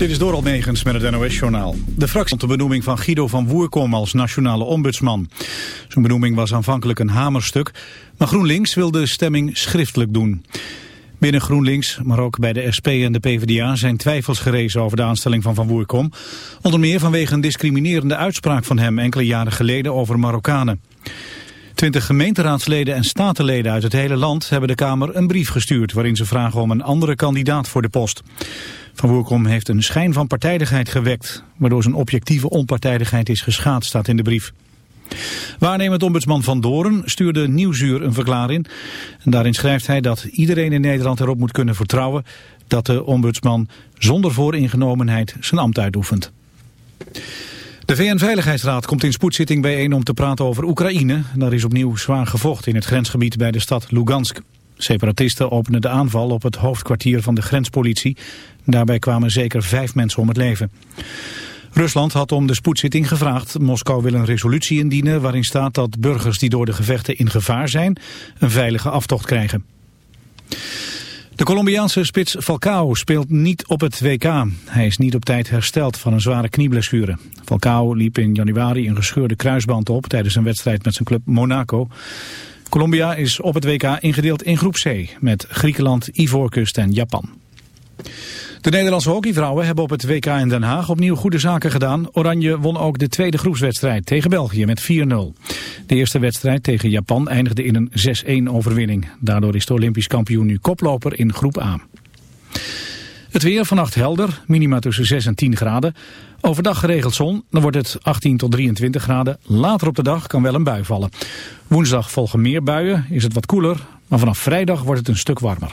Dit is Doral Negens met het NOS-journaal. De fractie de benoeming van Guido van Woerkom als nationale ombudsman. Zijn benoeming was aanvankelijk een hamerstuk, maar GroenLinks wilde de stemming schriftelijk doen. Binnen GroenLinks, maar ook bij de SP en de PvdA zijn twijfels gerezen over de aanstelling van Van Woerkom. Onder meer vanwege een discriminerende uitspraak van hem enkele jaren geleden over Marokkanen. Twintig gemeenteraadsleden en statenleden uit het hele land hebben de Kamer een brief gestuurd... waarin ze vragen om een andere kandidaat voor de post. Van Woerkom heeft een schijn van partijdigheid gewekt... waardoor zijn objectieve onpartijdigheid is geschaad, staat in de brief. Waarnemend ombudsman Van Doren stuurde Nieuwsuur een verklaring. En daarin schrijft hij dat iedereen in Nederland erop moet kunnen vertrouwen... dat de ombudsman zonder vooringenomenheid zijn ambt uitoefent. De VN-veiligheidsraad komt in spoedzitting bijeen om te praten over Oekraïne. Daar is opnieuw zwaar gevochten in het grensgebied bij de stad Lugansk. Separatisten openden de aanval op het hoofdkwartier van de grenspolitie. Daarbij kwamen zeker vijf mensen om het leven. Rusland had om de spoedzitting gevraagd. Moskou wil een resolutie indienen waarin staat dat burgers die door de gevechten in gevaar zijn... een veilige aftocht krijgen. De Colombiaanse spits Falcao speelt niet op het WK. Hij is niet op tijd hersteld van een zware knieblessure. Falcao liep in januari een gescheurde kruisband op tijdens een wedstrijd met zijn club Monaco. Colombia is op het WK ingedeeld in groep C met Griekenland, Ivoorkust en Japan. De Nederlandse hockeyvrouwen hebben op het WK in Den Haag opnieuw goede zaken gedaan. Oranje won ook de tweede groepswedstrijd tegen België met 4-0. De eerste wedstrijd tegen Japan eindigde in een 6-1 overwinning. Daardoor is de Olympisch kampioen nu koploper in groep A. Het weer vannacht helder, minima tussen 6 en 10 graden. Overdag geregeld zon, dan wordt het 18 tot 23 graden. Later op de dag kan wel een bui vallen. Woensdag volgen meer buien, is het wat koeler, maar vanaf vrijdag wordt het een stuk warmer.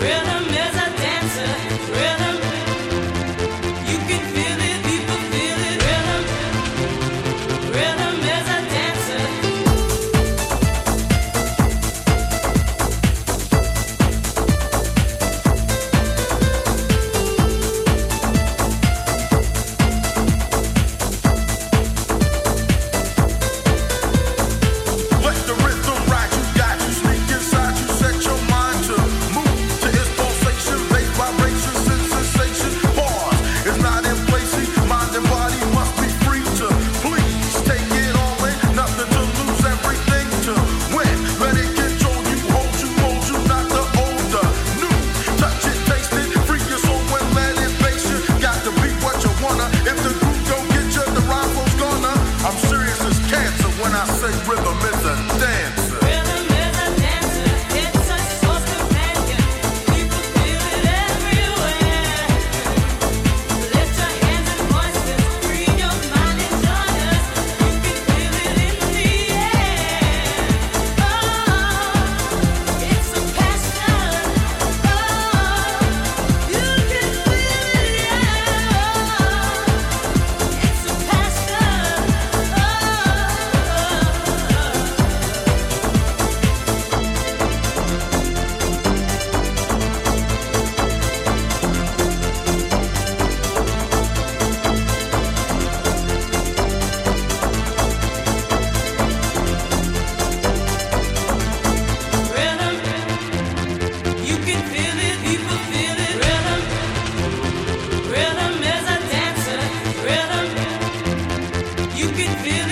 rhythm. could feel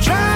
try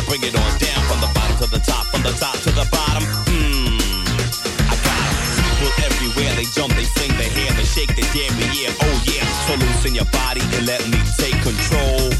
I'll bring it on down from the bottom to the top, from the top to the bottom. Mmm, I got. People everywhere, they jump, they sing, they hear, they shake, they dare, yeah, oh yeah. So loosen your body and let me take control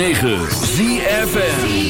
106.9 ZFN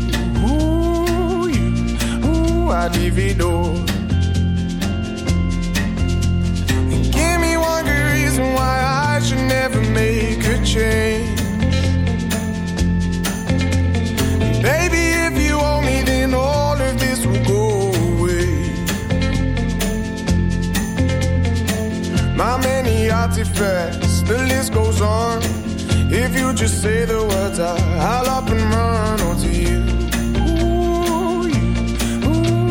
Give me one good reason why I should never make a change. Baby, if you me, then all of this will go away. My many artifacts, the list goes on. If you just say the words, I, I'll up and run